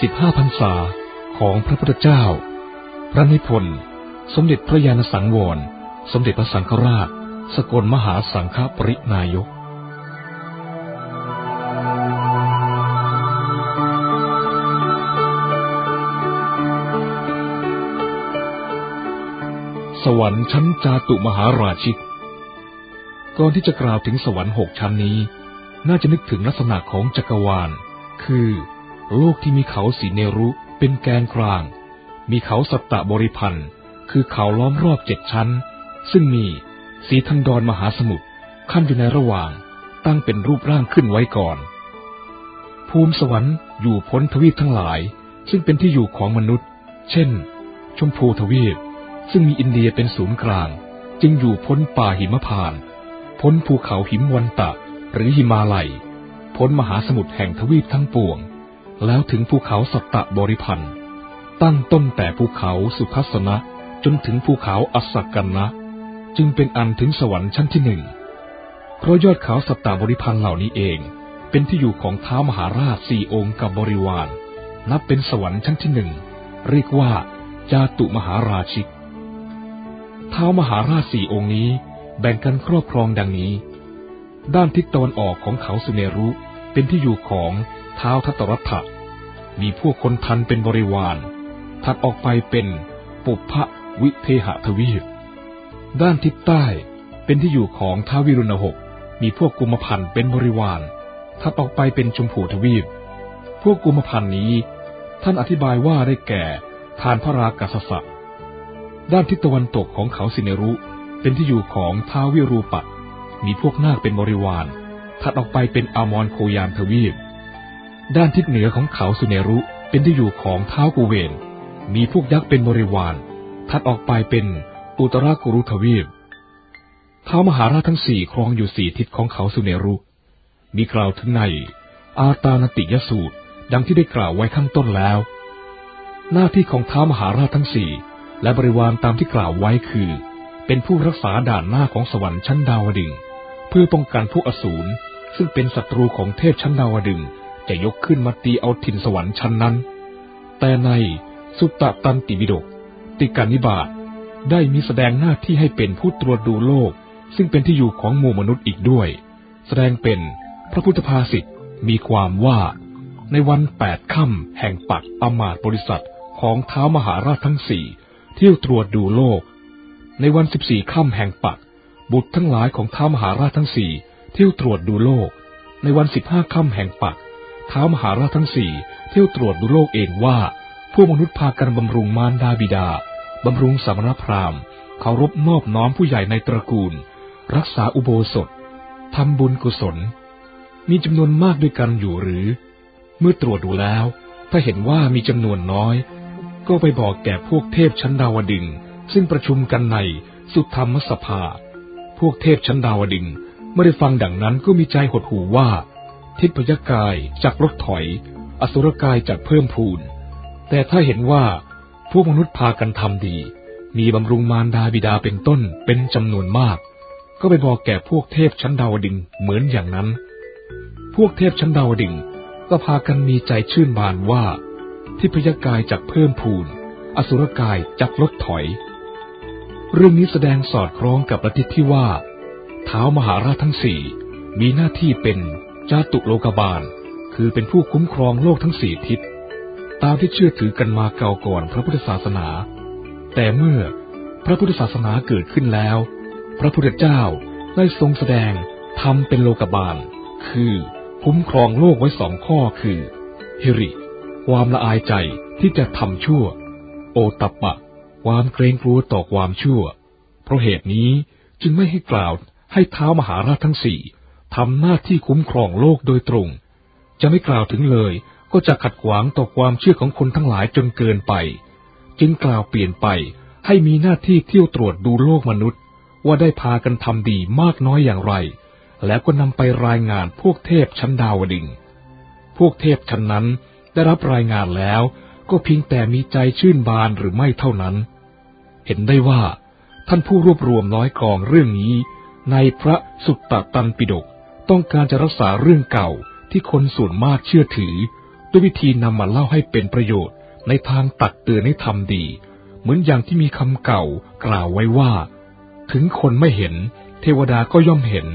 45พรรษาของพระพุทธเจ้า พระนิพนธ์ สมเด็จพระยาณสังวร สมเด็จพระสังฆราช สกลมหาสังฆปรินายกสวรรค์ชั้นจาตุมหาราชิก ก่อนที่จะกล่าวถึงสวรรค์หกชั้นนี้ น่าจะนึกถึงลักษณะของจักรวาล คือ โลกที่มีเขาสีเนรุเป็นแกนกลาง มีเขาสัตตบริพันธ์คือเขาล้อมรอบเจ็ดชั้น ซึ่งมีสีทันดรมหาสมุทรขั้นอยู่ในระหว่างตั้งเป็นรูปร่างขึ้นไว้ก่อน ภูมิสวรรค์อยู่พ้นทวีปทั้งหลาย ซึ่งเป็นที่อยู่ของมนุษย์ เช่น ชมพูทวีป ซึ่งมีอินเดียเป็นศูนย์กลาง จึงอยู่พ้นป่าหิมพาน พ้นภูเขาหิมวันตะหรือหิมาลัย พ้นมหาสมุทรแห่งทวีปทั้งปวง แล้วถึงภูเขาสัตตบริพันธ์ตั้งต้นแต่ภูเขาสุทัศนะจนถึงภูเขาอัสสกันนะ จึงเป็นอันถึงสวรรค์ชั้นที่หนึ่งเพราะยอดเขาสัตตบริพันธ์เหล่านี้เอง เป็นที่อยู่ของท้าวมหาราชสี่องค์กับบริวาร นับเป็นสวรรค์ชั้นที่หนึ่งเรียกว่าจาตุมหาราชิกท้าวมหาราชสี่องค์นี้แบ่งกันครอบครองดังนี้ ด้านทิศตะวันออกของเขาสุเนรุ เป็นที่อยู่ของเท้าทัตตรัฐะมีพวกคนทันเป็นบริวาร ถัดออกไปเป็นปุพพวิเทหทวีปด้านทิศใต้เป็นที่อยู่ของท้าวิรุณหก มีพวกกุมพันเป็นบริวาร ถัดออกไปเป็นชมพูทวีป พวกกุมพันนี้ ท่านอธิบายว่าได้แก่ทานพระรากัสสะด้านทิศตะวันตกของเขาสิเนรุ เป็นที่อยู่ของท้าววิรูปะ มีพวกนาคเป็นบริวาร ถัดออกไปเป็นอามรโคยานทวีป ด้านทิศเหนือของเขาสุเนรุเป็นที่อยู่ของเท้ากุเวน มีพวกยักษ์เป็นบริวาร ถัดออกไปเป็นอุตรากุรุทวีป เท้ามหาราชทั้งสี่ครองอยู่สี่ทิศของเขาสุเนรุ มีกล่าวถึงใน อาตานติยสูตร ดังที่ได้กล่าวไว้ข้างต้นแล้ว หน้าที่ของเท้ามหาราชทั้งสี่และบริวารตามที่กล่าวไว้คือ เป็นผู้รักษาด่านหน้าของสวรรค์ชั้นดาวดึงเพื่อป้องกันพวกอสูร ซึ่งเป็นศัตรูของเทพชั้นดาวดึงจะยกขึ้นมาตีเอาถิ่นสวรรค์ชั้นนั้น แต่ในสุตตะตันติวิโดกติกานิบาตได้มีแสดงหน้าที่ให้เป็นผู้ตรวจดูโลก ซึ่งเป็นที่อยู่ของหมู่มนุษย์อีกด้วย แสดงเป็นพระพุทธภาษิตมีความว่า ในวันแปดค่ำแห่งปักอมาตบริษัทของเท้ามหาราชทั้งสี่เที่ยวตรวจดูโลก ในวันสิบสี่ค่ำแห่งปักบุตรทั้งหลายของเท้ามหาราชทั้งสี่ เที่ยวตรวจดูโลก ในวันสิบห้าค่ำแห่งปักเท้ามหาราชทั้งสี่เที่ยวตรวจดูโลกเองว่า พวกมนุษย์พากันบำรุงมารดาบิดาบำรุงสมณพราหมณ์เคารพนอบน้อมผู้ใหญ่ในตระกูล รักษาอุโบสถทำบุญกุศล มีจำนวนมากด้วยกันอยู่หรือ เมื่อตรวจดูแล้ว ถ้าเห็นว่ามีจำนวนน้อย ก็ไปบอกแก่พวกเทพชั้นดาวดึงซึ่งประชุมกันในสุธรรมสภา พวกเทพชั้นดาวดึง เมื่อได้ฟังดังนั้นก็มีใจหดหูว่า ทิพยกายจากรถถอย อสุรกายจากเพิ่มพูน แต่ถ้าเห็นว่าพวกมนุษย์พากันทำดี มีบำรุงมารดาบิดาเป็นต้นเป็นจำนวนมาก ก็ไปบอกแก่พวกเทพชั้นดาวดึงเหมือนอย่างนั้น พวกเทพชั้นดาวดึงก็พากันมีใจชื่นบานว่า ทิพยกายจากเพิ่มพูน อสุรกายจากลดถอย เรื่องนี้แสดงสอดคล้องกับลัทธิที่ว่า เท้ามหาราชทั้งสี่มีหน้าที่เป็นจาตุโลกบาล คือเป็นผู้คุ้มครองโลกทั้งสี่ทิศ ตามที่เชื่อถือกันมาเก่าก่อนพระพุทธศาสนา แต่เมื่อพระพุทธศาสนาเกิดขึ้นแล้ว พระพุทธเจ้าได้ทรงแสดงทำเป็นโลกบาล คือคุ้มครองโลกไว้สองข้อคือ ฮิริ ความละอายใจที่จะทำชั่ว โอตัปปะ ความเกรงกลัวต่อความชั่ว เพราะเหตุนี้จึงไม่ให้กล่าว ให้เท้ามหาราชทั้งสี่ทำหน้าที่คุ้มครองโลกโดยตรง จะไม่กล่าวถึงเลยก็จะขัดขวางต่อความเชื่อของคนทั้งหลายจนเกินไป จึงกล่าวเปลี่ยนไปให้มีหน้าที่เที่ยวตรวจดูโลกมนุษย์ ว่าได้พากันทำดีมากน้อยอย่างไร แล้วก็นำไปรายงานพวกเทพชั้นดาวดึง พวกเทพชั้นนั้นได้รับรายงานแล้วก็เพียงแต่มีใจชื่นบานหรือไม่เท่านั้น เห็นได้ว่าท่านผู้รวบรวมน้อยกองเรื่องนี้ ในพระสุตตะตันปิฎกต้องการจะรักษาเรื่องเก่าที่คนส่วนมากเชื่อถือ ด้วยวิธีนำมาเล่าให้เป็นประโยชน์ ในทางตักเตือนให้ทำดี เหมือนอย่างที่มีคำเก่ากล่าวไว้ว่า ถึงคนไม่เห็น เทวดาก็ย่อมเห็น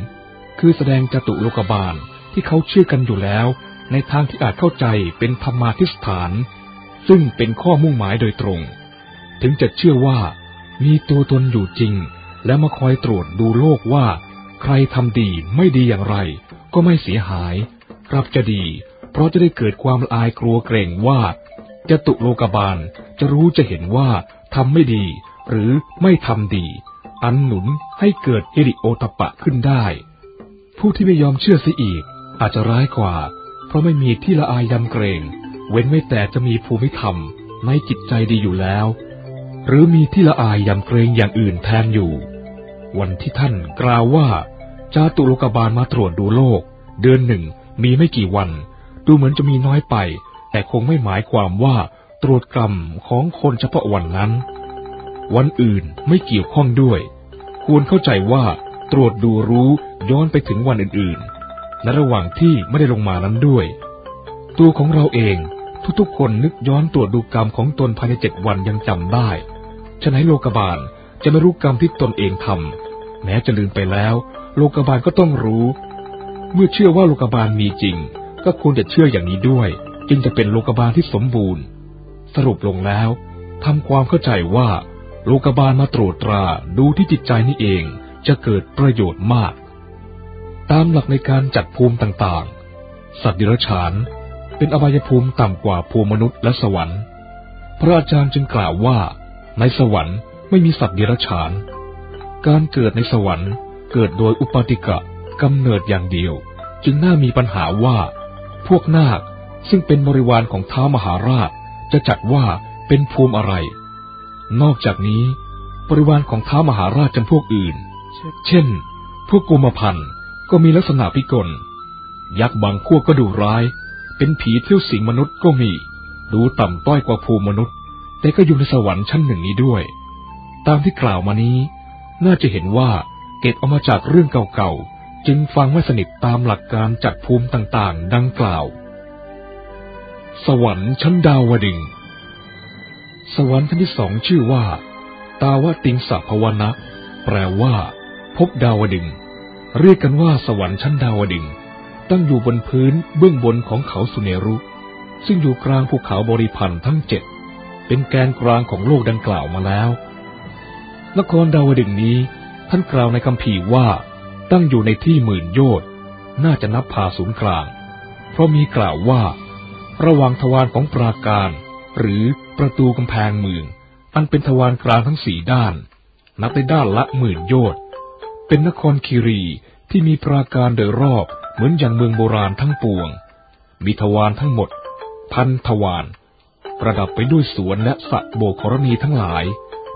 คือแสดงจตุโลกบาลที่เขาเชื่อกันอยู่แล้ว ในทางที่อาจเข้าใจเป็นธรรมาทิสถาน ซึ่งเป็นข้อมุ่งหมายโดยตรง ถึงจะเชื่อว่ามีตัวตนอยู่จริง และมาคอยตรวจดูโลกว่า ใครทำดีไม่ดีอย่างไร ก็ไม่เสียหาย กลับจะดี เพราะจะได้เกิดความอายกลัวเกรงว่าจะตุโลกบาลจะรู้จะเห็นว่าทำไม่ดี หรือไม่ทำดี อันหนุนให้เกิดฮิริโอตปะขึ้นได้ ผู้ที่ไม่ยอมเชื่อเสียอีก อาจจะร้ายกว่า เพราะไม่มีที่ละอายยำเกรง เว้นไม่แต่จะมีภูมิธรรมในจิตใจดีอยู่แล้ว หรือมีที่ละอายยำเกรงอย่างอื่นแทนอยู่ วันที่ท่านกล่าวว่าจาตุโลกบาลมาตรวจดูโลก เดือนหนึ่งมีไม่กี่วัน ดูเหมือนจะมีน้อยไป แต่คงไม่หมายความว่าตรวจกรรมของคนเฉพาะวันนั้น วันอื่นไม่เกี่ยวข้องด้วย ควรเข้าใจว่าตรวจดูรู้ย้อนไปถึงวันอื่นๆและระหว่างที่ไม่ได้ลงมานั้นด้วย ตัวของเราเองทุกๆคนนึกย้อนตรวจดูกรรมของตนภายในเจ็ดวันยังจำได้ฉะนั้นโลกบาล จะไม่รู้กรรมที่ตนเองทำแม้จะลืมไปแล้ว โลกบาลก็ต้องรู้ เมื่อเชื่อว่าโลกบาลมีจริง ก็ควรจะเชื่ออย่างนี้ด้วย จึงจะเป็นโลกบาลที่สมบูรณ์ สรุปลงแล้วทำความเข้าใจว่า โลกบาลมาตรวจตราดูที่จิตใจนี่เองจะเกิดประโยชน์มาก ตามหลักในการจัดภูมิต่างๆ สัตว์ดิรัจฉานเป็นอบายภูมิต่ำกว่าภูมิมนุษย์และสวรรค์ พระอาจารย์จึงกล่าวว่า ในสวรรค์ ไม่มีสัตว์เดรัจฉาน การเกิดในสวรรค์ เกิดโดยอุปาติกะกำเนิดอย่างเดียว จึงน่ามีปัญหาว่า พวกนาคซึ่งเป็นบริวารของท้ามหาราช จะจัดว่าเป็นภูมิอะไร นอกจากนี้ บริวารของท้ามหาราชจำพวกอื่น เช่น พวกกุมพันธ์ก็มีลักษณะพิกล ยักษ์บางพวกก็ดูร้าย เป็นผีเที่ยวสิงมนุษย์ก็มี ดูต่ำต้อยกว่าภูมิมนุษย์ แต่ก็อยู่ในสวรรค์ชั้นหนึ่งนี้ด้วย ตามที่กล่าวมานี้ น่าจะเห็นว่าเก็บเอามาจากเรื่องเก่าๆ จึงฟังไม่สนิทตามหลักการจัดภูมิต่างๆ ดังกล่าว สวรรค์ชั้นดาวดึง สวรรค์ชั้นที่สองชื่อว่า ตาวติงสภวนะแปลว่า พบดาวดึง เรียกกันว่าสวรรค์ชั้นดาวดึง ตั้งอยู่บนพื้นเบื้องบนของเขาสุเนรุ ซึ่งอยู่กลางภูเขาบริพันธ์ทั้งเจ็ดเป็นแกนกลางของโลกดังกล่าวมาแล้ว นครดาวดึงนี้ ท่านกล่าวในคำพีว่าตั้งอยู่ในที่หมื่นโยชน์น่าจะนับพาศูนย์กลาง เพราะมีกล่าวว่า ระหว่างทวารของปราการ หรือประตูกำแพงเมือง อันเป็นทวารกลางทั้งสี่ด้าน นับได้ด้านละหมื่นโยชน์เป็นนครคีรีที่มีปราการโดยรอบเหมือนอย่างเมืองโบราณทั้งปวง มีทวารทั้งหมด พันทวารประดับไปด้วยสวนและสระโบกรณีทั้งหลาย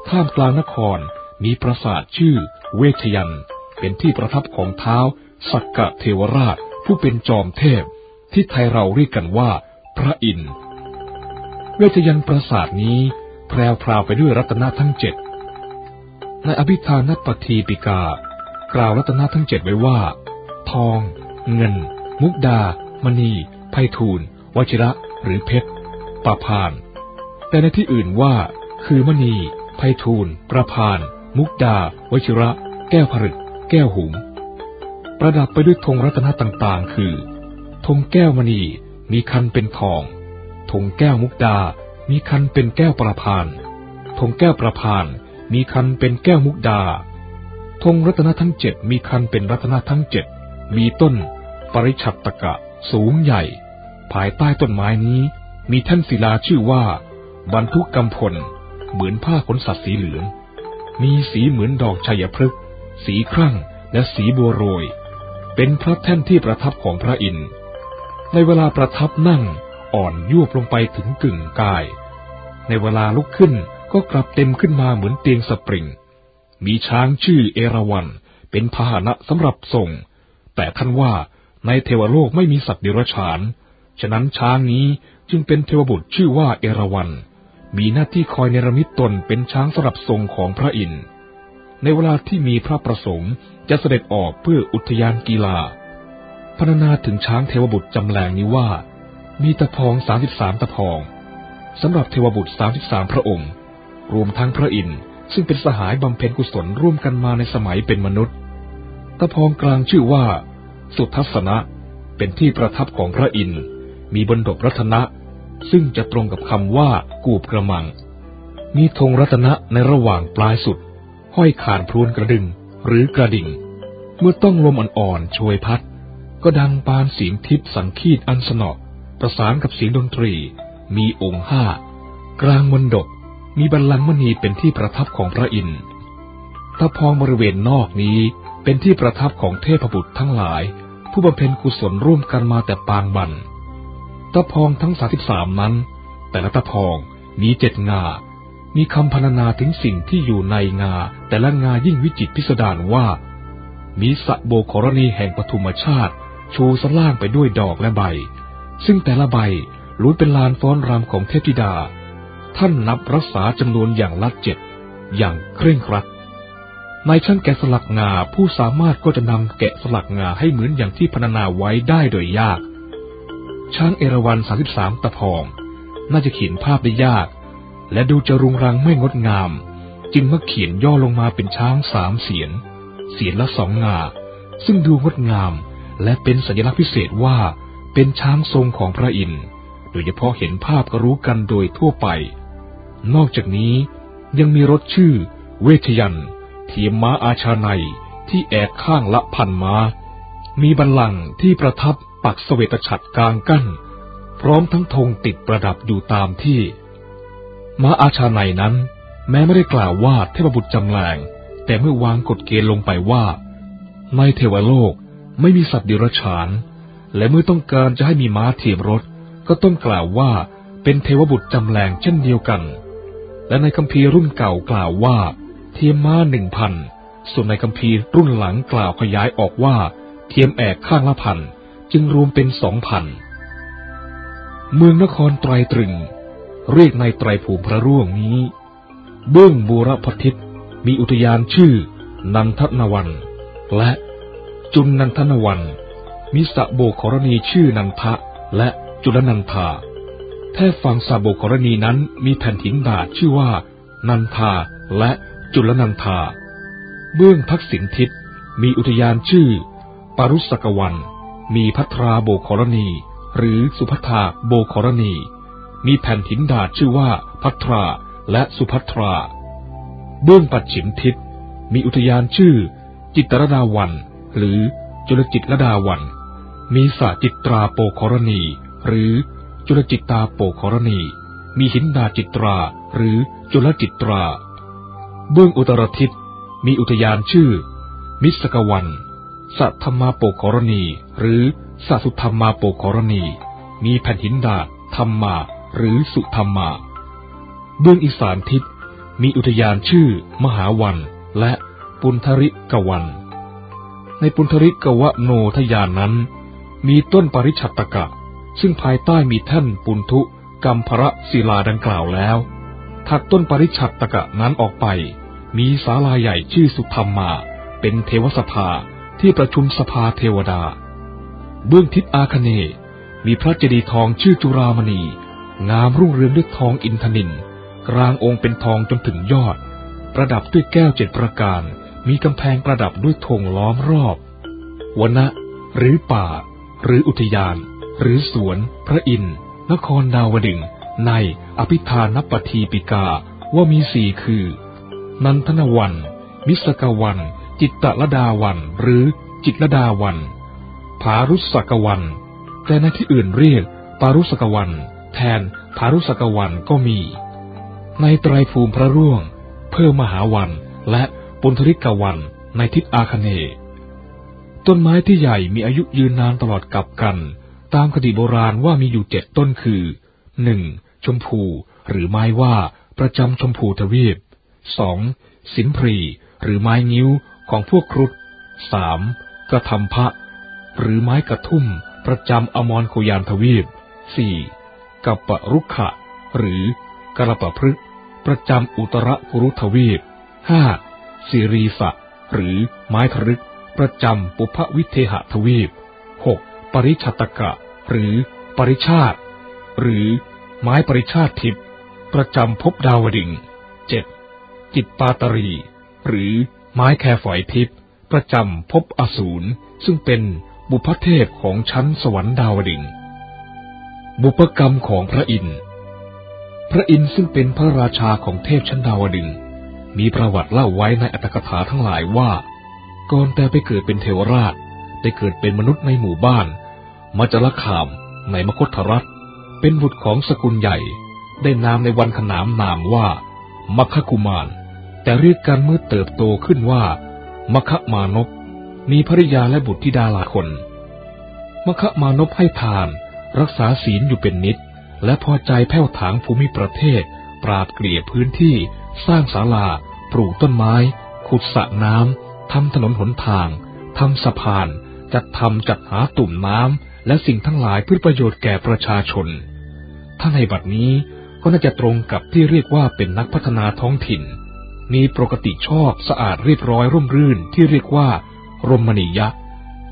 ท่ามกลางนครมีปราสาทชื่อเวชยัน เป็นที่ประทับของเท้าสักกะเทวราชผู้เป็นจอมเทพ ที่ไทยเราเรียกกันว่า พระอินทร์เวชยันปราสาทนี้แพรวพราวไปด้วยรัตนทั้งเจ็ดในอภิธานัปทีปิกา กล่าวรัตนทั้งเจ็ดไว้ว่า ทอง เงิน มุกดา มณีไพทูลวชิระ หรือเพชรปาพาน แต่ในที่อื่นว่า คือมณี ไพทูลประพาน มุกดา วชิระ แก้วผลึก แก้วหุม ประดับไปด้วยธงรัตนต่างๆ คือ ธงแก้วมณี มีคันเป็นทอง ธงแก้วมุกดา มีคันเป็นแก้วประพาน ธงแก้วประพาน มีคันเป็นแก้วมุกดา ธงรัตนทั้งเจ็ดมีคันเป็นรัตนทั้งเจ็ด มีต้น ปริชัตตกะ สูงใหญ่ ภายใต้ต้นไม้นี้ มีแท่นศิลาชื่อว่า บรรทุกกำพล เหมือนผ้าขนสัตว์สีเหลือง มีสีเหมือนดอกชัยพฤกษ์สีครั่งและสีบัวโรย เป็นพระแท่นที่ประทับของพระอินทร์ ในเวลาประทับนั่งอ่อนยวบลงไปถึงกึ่งกาย ในเวลาลุกขึ้นก็กลับเต็มขึ้นมาเหมือนเตียงสปริง มีช้างชื่อเอราวัณเป็นพาหนะสำหรับส่ง แต่ท่านว่าในเทวโลกไม่มีสัตว์เดรัจฉาน ฉะนั้นช้างนี้จึงเป็นเทวบุตรชื่อว่าเอราวัณ มีหน้าที่คอยเนรมิตตนเป็นช้างสำหรับทรงของพระอินทร์ในเวลาที่มีพระประสงค์จะเสด็จออกเพื่ออุทยานกีฬาพรรณนาถึงช้างเทวบุตรจำแรงนี้ว่า มีตะพองสามสิบสามตะพองสำหรับเทวบุตรสามสิบสามพระองค์ รวมทั้งพระอินทร์ซึ่งเป็นสหายบำเพ็ญกุศลร่วมกันมาในสมัยเป็นมนุษย์ ตะพองกลางชื่อว่า สุทัศนะ เป็นที่ประทับของพระอินทร์มีบนดบรัตนะ ซึ่งจะตรงกับคำว่ากูบกระมัง มีธงรัตนะในระหว่างปลายสุด ห้อยขานพรวนกระดึงหรือกระดิ่ง เมื่อต้องลมอ่อนๆช่วยพัด ก็ดังปานเสียงทิพสังคีตอันสนอประสานกับเสียงดนตรี มีองค์ห้ากลางมนดบมีบัลลังก์มณีเป็นที่ประทับของพระอินทร์ตะพองบริเวณนอกนี้เป็นที่ประทับของเทพบุตรทั้งหลาย ผู้บำเพ็ญกุศลร่วมกันมาแต่ปางบัน ตะพองทั้งสาสิบสามนั้น แต่ละตะพองมีเจ็ดงา มีคำพรรณนาถึงสิ่งที่อยู่ในงา แต่ละงายิ่งวิจิตพิสดารว่า มีสะโบกรณีแห่งปฐุมชาติ ชูสล่างไปด้วยดอกและใบ ซึ่งแต่ละใบล้วนเป็นลานฟ้อนรำของเทพธิดา ท่านนับรักษาจำนวนอย่างลัดเจ็ดอย่างเคร่งครัดในชั้นแกะสลักงาผู้สามารถก็จะนำแกะสลักงาให้เหมือนอย่างที่พรรณนาไว้ได้โดยยาก ช้างเอราวัณสาสิบสามตะพอง น่าจะเขียนภาพได้ยาก และดูจะรุงรังไม่งดงาม จึงมาเขียนย่อลงมาเป็นช้างสามเสียน เสียนละสองงา ซึ่งดูงดงาม และเป็นสัญลักษณ์พิเศษว่าเป็นช้างทรงของพระอินทร์โดยเฉพาะเห็นภาพก็รู้กันโดยทั่วไป นอกจากนี้ยังมีรถชื่อ เวชยันเทียมม้าอาชาในที่แอกข้างละพันมา้า มีบัลลังก์ที่ประทับ ปักสเสวตฉัตรกลางกั้น พร้อมทั้งธงติดประดับอยู่ตามที่ม้าอาชาในนั้น แม้ไม่ได้กล่าวว่าเทพบุตรจำแรงแต่เมื่อวางกฎเกณฑ์ลงไปว่า ในเทวโลกไม่มีสัตว์ดิรัจฉาน และเมื่อต้องการจะให้มีม้าเทียมรถ ก็ต้องกล่าวว่าเป็นเทวบุตรจำแรงเช่นเดียวกัน และในคัมภีร์รุ่นเก่ากล่าวว่า เทียมม้าหนึ่งพันส่วนในคัมภีร์รุ่นหลังกล่าวขยายออกว่า เทียมแอกข้างละพัน จึงรวมเป็นสองพัน เมืองนครไตรตรึง เรียกในไตรภูมิพระร่วงนี้ เบื้องบูรพทิตมีอุทยานชื่อ นันทนวัน และจุนนันทนวัน มีสะโบกรณีชื่อนันทะและจุลนันทาแท่ฝั่งซาโบกรณีนั้นมีแผ่นหินดาดชื่อว่า นันทาและจุลนันทา เบื้องทักษิณทิศมีอุทยานชื่อปารุสกวัน มีพัทราโบกรณี หรือสุพัทาโบกรณี มีแผ่นหินดาดชื่อว่าพัทราและสุพัทรา เบื้องปัจฉิมทิศ มีอุทยานชื่อ จิตรดาวัน หรือจุลจิตรดาวัน มีสาจิตราโปกรณี หรือจุลจิตตาโปกรณี มีหินดาจิตรา หรือจุลจิตรา เบื้องอุตรทิศ มีอุทยานชื่อ มิสกวัน สัทธรรมาโปกรณี หรือสัสุธรรมาโปกรณี มีแผ่นหินดาธรรมา หรือสุธรรมาเบื้องอีสานทิศมีอุทยานชื่อ มหาวัน และปุณธริกวัน ในปุณธริกวะโนทยานนั้น มีต้นปริชัตตกะ ซึ่งภายใต้มีท่านปุณทุกัมพระศิลาดังกล่าวแล้ว ถัดต้นปริชัดตะกะนั้นออกไป มีศาลาใหญ่ชื่อสุธรรมมา เป็นเทวสภา ที่ประชุมสภาเทวดา เบื้องทิศอาคเนมีพระเจดีย์ทองชื่อจุรามณี งามรุ่งเรืองด้วยทองอินทนินกลางองค์เป็นทองจนถึงยอด ประดับด้วยแก้วเจ็ดประการ มีกำแพงประดับด้วยธงล้อมรอบวนะหรือป่า หรืออุทยาน หรือสวน พระอินทร์นครดาวดึงในอภิธานปทีปิกาว่ามีสี่คือ นันทนวัน มิสกวัน จิตตลดาวันหรือจิตลดาวันภารุสกวัน แต่ในที่อื่นเรียกปารุสกวัน แทนภารุสกวันก็มี ในไตรภูมิพระร่วง เพิ่มมหาวันและปุณธริกวันในทิศอาคเนต้นไม้ที่ใหญ่มีอายุยืนนานตลอดกับกัน ตามคติโบราณว่ามีอยู่เจ็ดต้นคือหนึ่งชมพูหรือไม้ว่าประจำชมพูทวีปสองสินพรีหรือไม้งิ้ว ของพวกครุฑสามกระทำพระ หรือไม้กระทุ่มประจำอมรโคยานทวีปสี่กัปปรุขะ หรือกระปะพฤกประจำอุตรกุรุทวีปห้าสิรีสะ หรือไม้ทรึก ประจำปุพวิเทหทวีปหกปริชัตกะ หรือปริชาติหรือไม้ปริชาติทิพย์ประจำภพดาวดิงเจ็ดจิตปาตรี หรือ ไม้แคฝอยทิพย์ประจำภพอสูรซึ่งเป็นบุพเทพของชั้นสวรรค์ดาวดิงบุพกรรมของพระอินทร์ พระอินทร์ซึ่งเป็นพระราชาของเทพชั้นดาวดึงมีประวัติเล่าไว้ในอัตถกถาทั้งหลายว่า ก่อนแต่ไปเกิดเป็นเทวราชได้เกิดเป็นมนุษย์ในหมู่บ้าน มาจรขามในมคธรัฐ เป็นบุตรของสกุลใหญ่ ได้นามในวันขนามนามว่ามัคคุมาร แต่เรียกกันเมื่อเติบโตขึ้นว่ามัคคมานพมีภริยาและบุตรธิดาหลายคนมัคคมานพให้ทาน รักษาศีลอยู่เป็นนิด และพอใจแผ้วถางภูมิประเทศ ปราดเกลี่ยพื้นที่ สร้างศาลา ปลูกต้นไม้ ขุดสระน้ำ ทำถนนหนทาง ทำสะพาน จัดทำจัดหาตุ่มน้ำ และสิ่งทั้งหลายเพื่อประโยชน์แก่ประชาชน ถ้าในบัดนี้ก็น่าจะตรงกับที่เรียกว่าเป็นนักพัฒนาท้องถิ่น มีปกติชอบสะอาดเรียบร้อยร่มรื่นที่เรียกว่า รมณียะ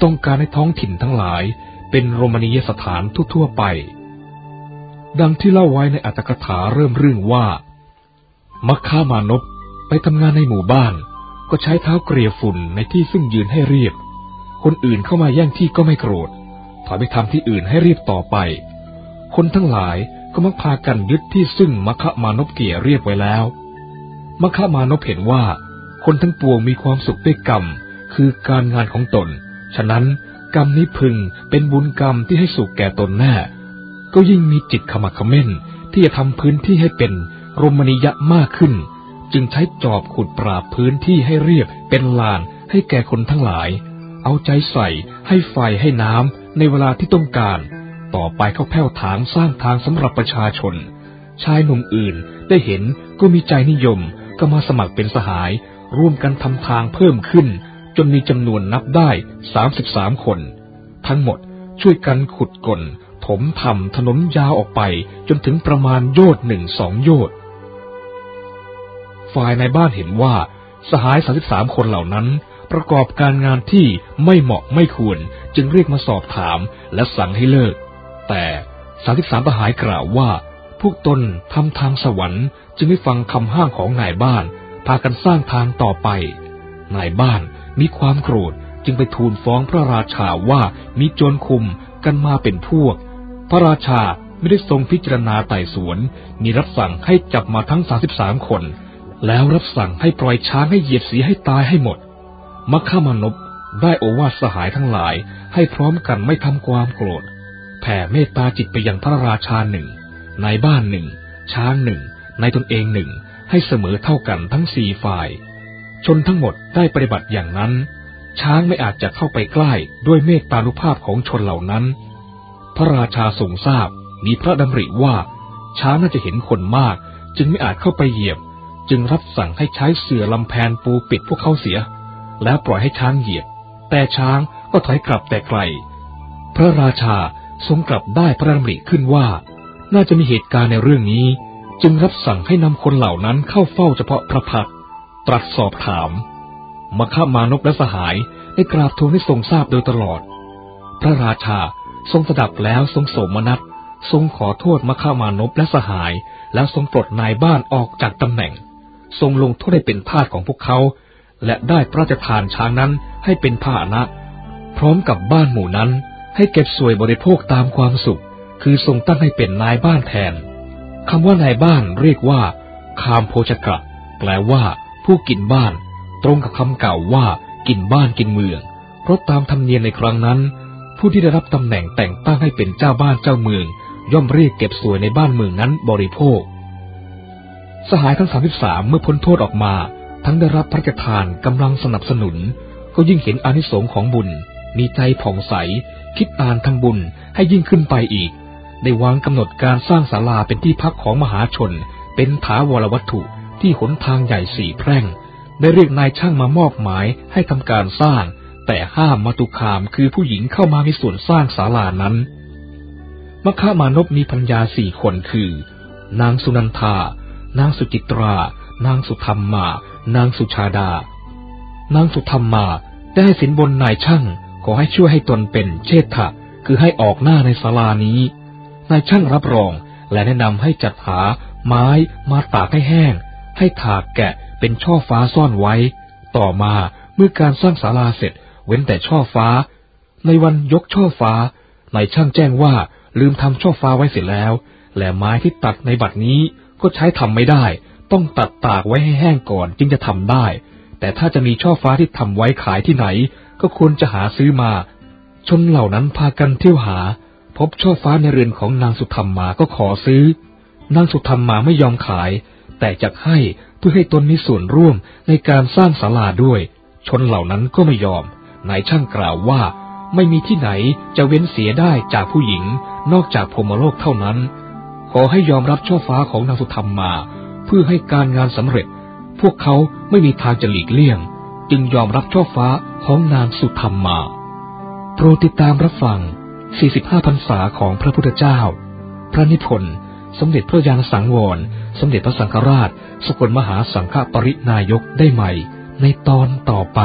ต้องการให้ท้องถิ่นทั้งหลายเป็นรมณียสถานทั่วๆไป ดังที่เล่าไว้ในอัตถกถาเริ่มเรื่องว่า มัคคามานพไปทำงานในหมู่บ้าน ก็ใช้เท้าเกลี่ยฝุ่นในที่ซึ่งยืนให้เรียบ คนอื่นเข้ามาแย่งที่ก็ไม่โกรธ ถอยไปทำที่อื่นให้เรียบต่อไป คนทั้งหลายก็มักพากันยึดที่ซึ่งมัคคามานพเกลี่ยเรียบไว้แล้ว มัคคามานพเห็นว่า คนทั้งปวงมีความสุขด้วยกรรม คือการงานของตน ฉะนั้นกรรมนี้พึงเป็นบุญกรรมที่ให้สุขแก่ตนแน่ก็ยิ่งมีจิตขมักขม้นที่จะทำพื้นที่ให้เป็นรมณียะมากขึ้น จึงใช้จอบขุดปราบพื้นที่ให้เรียบเป็นลานให้แก่คนทั้งหลาย เอาใจใส่ให้ไฟให้น้ำในเวลาที่ต้องการ ต่อไปเขาแผ้วถางสร้างทางสำหรับประชาชน ชายหนุ่มอื่นได้เห็นก็มีใจนิยม ก็มาสมัครเป็นสหาย ร่วมกันทำทางเพิ่มขึ้น จนมีจำนวนนับได้สามสิบสามคน ทั้งหมดช่วยกันขุดกลถมทำถนนยาวออกไปจนถึงประมาณโยดหนึ่งสองโยดฝ่ายในบ้านเห็นว่า สหายสาสิบสามคนเหล่านั้น ประกอบการงานที่ไม่เหมาะไม่ควรจึงเรียกมาสอบถามและสั่งให้เลิก แต่สาสิบสามประหายกล่าวว่า พวกตนทำทางสวรรค์ จึงไม่ฟังคำห้างของนายบ้าน พากันสร้างทางต่อไป นายบ้านมีความโกรธจึงไปทูลฟ้องพระราชาว่ามีโจรคุมกันมาเป็นพวก พระราชาไม่ได้ทรงพิจารณาไต่สวนมีรับสั่งให้จับมาทั้งสาสิบสามคน แล้วรับสั่งให้ปล่อยช้างให้เหยียดสีให้ตายให้หมดมัคคามานพได้โอวาสสหายทั้งหลายให้พร้อมกันไม่ทำความโกรธ แผ่เมตตาจิตไปยังพระราชาหนึ่ง ในบ้านหนึ่ง ช้างหนึ่งในตนเองหนึ่ง ให้เสมอเท่ากันทั้งสี่ฝ่าย ชนทั้งหมดได้ปฏิบัติอย่างนั้น ช้างไม่อาจจะเข้าไปใกล้ด้วยเมตตานุภาพของชนเหล่านั้น พระราชาทรงทราบมีพระดำริว่า ช้างน่าจะเห็นคนมาก จึงไม่อาจเข้าไปเหยียบ จึงรับสั่งให้ใช้เสื่อลำแพนปูปิดพวกเขาเสีย แล้วปล่อยให้ช้างเหยียบ แต่ช้างก็ถอยกลับแต่ไกล พระราชาทรงกลับได้พระดำริขึ้นว่า น่าจะมีเหตุการณ์ในเรื่องนี้ จึงรับสั่งให้นำคนเหล่านั้นเข้าเฝ้าเฉพาะพระพักตรัสสอบถามมคามานพและสหายได้กราบทูลให้ทรงทราบโดยตลอด พระราชาทรงสดับแล้วทรงโสมนัสทรงขอโทษมฆามานพและสหาย แล้วทรงปลดนายบ้านออกจากตำแหน่ง ทรงลงโทษให้เป็นทาสของพวกเขา และได้พระราชทานช้างนั้นให้เป็นพาหนะ พร้อมกับบ้านหมู่นั้นให้เก็บสวยบริโภคตามความสุข คือทรงตั้งให้เป็นนายบ้านแทนคำว่านายบ้านเรียกว่า คามโพชกะ แปลว่า ผู้กินบ้าน ตรงกับคำเก่าว่า กินบ้านกินเมือง เพราะตามธรรมเนียมในครั้งนั้น ผู้ที่ได้รับตำแหน่งแต่งตั้งให้เป็นเจ้าบ้านเจ้าเมือง ย่อมเรียกเก็บสวยในบ้านเมืองนั้นบริโภค สหายทั้งสามสิบสามเมื่อพ้นโทษออกมา ทั้งได้รับพระราชทานกำลังสนับสนุน ก็ยิ่งเห็นอนิสงส์ของบุญ มีใจผ่องใส คิดอ่านทำบุญให้ยิ่งขึ้นไปอีก ได้วางกำหนดการสร้างศาลาเป็นที่พักของมหาชน เป็นถาวรวัตถุที่หนทางใหญ่สี่แพร่ง ได้เรียกนายช่างมามอบหมายให้ทำการสร้าง แต่ห้ามมาตุคามคือผู้หญิงเข้ามามีส่วนสร้างศาลานั้นมคามานพมีพัญญาสี่คนคือ นางสุนันทา นางสุจิตรา นางสุธรรมมานางสุชาดา นางสุธรรมมาได้ให้สินบนนายช่างขอให้ช่วยให้ตนเป็นเชษฐะคือให้ออกหน้าในศาลานี้ นายช่างรับรอง และแนะนำให้จัดหาไม้มาตากให้แห้ง ให้ถากแกะเป็นช่อฟ้าซ่อนไว้ ต่อมาเมื่อการสร้างศาลาเสร็จ เว้นแต่ช่อฟ้า ในวันยกช่อฟ้านายช่างแจ้งว่าลืมทำช่อฟ้าไว้เสร็จแล้ว และไม้ที่ตัดในบัดนี้ก็ใช้ทำไม่ได้ ต้องตัดตากไว้ให้แห้งก่อนจึงจะทำได้ แต่ถ้าจะมีช่อฟ้าที่ทำไว้ขายที่ไหน ก็ควรจะหาซื้อมา ชนเหล่านั้นพากันเที่ยวหา พบช่อฟ้าในเรือนของนางสุธรรมมาก็ขอซื้อ นางสุธรรมมาไม่ยอมขาย แต่จะให้เพื่อให้ตนมีส่วนร่วมในการสร้างศาลาด้วย ชนเหล่านั้นก็ไม่ยอม นายช่างกล่าวว่า ไม่มีที่ไหนจะเว้นเสียได้จากผู้หญิง นอกจากพรหมโลกเท่านั้น ขอให้ยอมรับช่อฟ้าของนางสุธรรมมา เพื่อให้การงานสำเร็จ พวกเขาไม่มีทางจะหลีกเลี่ยง จึงยอมรับช่อฟ้าของนางสุธรรมมา โปรดติดตามรับฟัง 45พรรษาของพระพุทธเจ้า พระนิพนธ์ สมเด็จพระยานสังวร สมเด็จพระสังฆราช สกลมหาสังฆปรินายกได้ใหม่ ในตอนต่อไป